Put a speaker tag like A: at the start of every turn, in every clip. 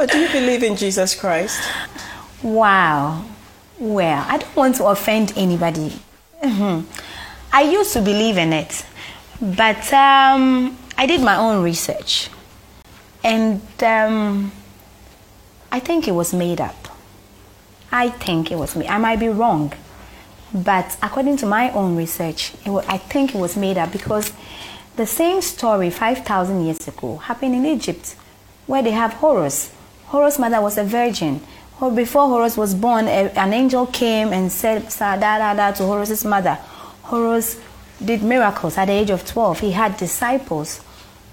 A: But do you believe in Jesus Christ?
B: Wow. Well, I don't want to offend anybody. Mhm. I used to believe in it, but um, I did my own research, and um, I think it was made up. I think it was made. I might be wrong, but according to my own research, it wa- I think it was made up because the same story 5,000 years ago happened in Egypt, where they have Horus. Horus' mother was a virgin. Before Horus was born, a- an angel came and said da da da to Horus' mother. Horus did miracles at the age of 12. He had disciples.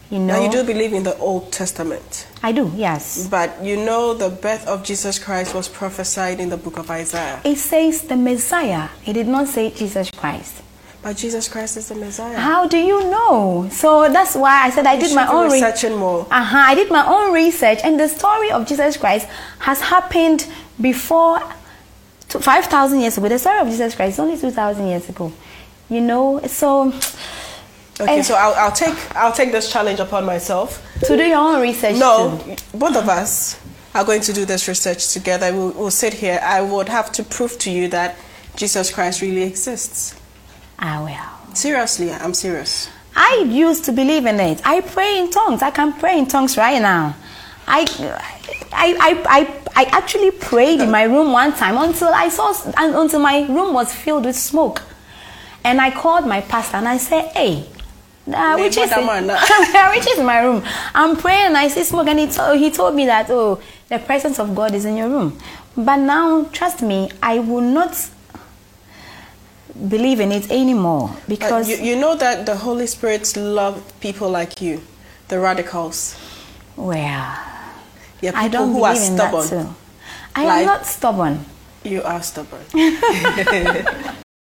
B: You know,
A: Now you do believe in the Old Testament,
B: I do, yes.
A: but you know the birth of Jesus Christ was prophesied in the book of Isaiah.
B: It says the Messiah. It did not say Jesus Christ.
A: But Jesus Christ is the Messiah.
B: How do you know? So that's why I said I
A: You
B: did my own re-
A: researching more.
B: Uh-huh, I did my own research, and the story of Jesus Christ has happened before 5,000 years ago. The story of Jesus Christ is only 2,000 years ago. You know, so
A: Okay,
B: Eh.
A: so I'll, I'll take I'll take this challenge upon myself.
B: to do your own research.
A: No,
B: too.
A: both of us are going to do this research together. We'll, we'll sit here. I would have to prove to you that Jesus Christ really exists.
B: I will.
A: Seriously, I'm serious.
B: I used to believe in it. I pray in tongues. I can pray in tongues right now. I, I, I, I, I actually prayed in my room one time until I saw until my room was filled with smoke, and I called my pastor and I said, "Hey, uh, which is which is my room? I'm praying and I see smoke, and he, to, he told me that oh, the presence of God is in your room. But now, trust me, I will not believe in it anymore because
A: you, you know that the Holy Spirit love people like you, the radicals.
B: well.
A: Yeah, people
B: I don't
A: who are
B: believe in
A: stubborn.
B: that too. I
A: Like-
B: am not stubborn.
A: You are stubborn.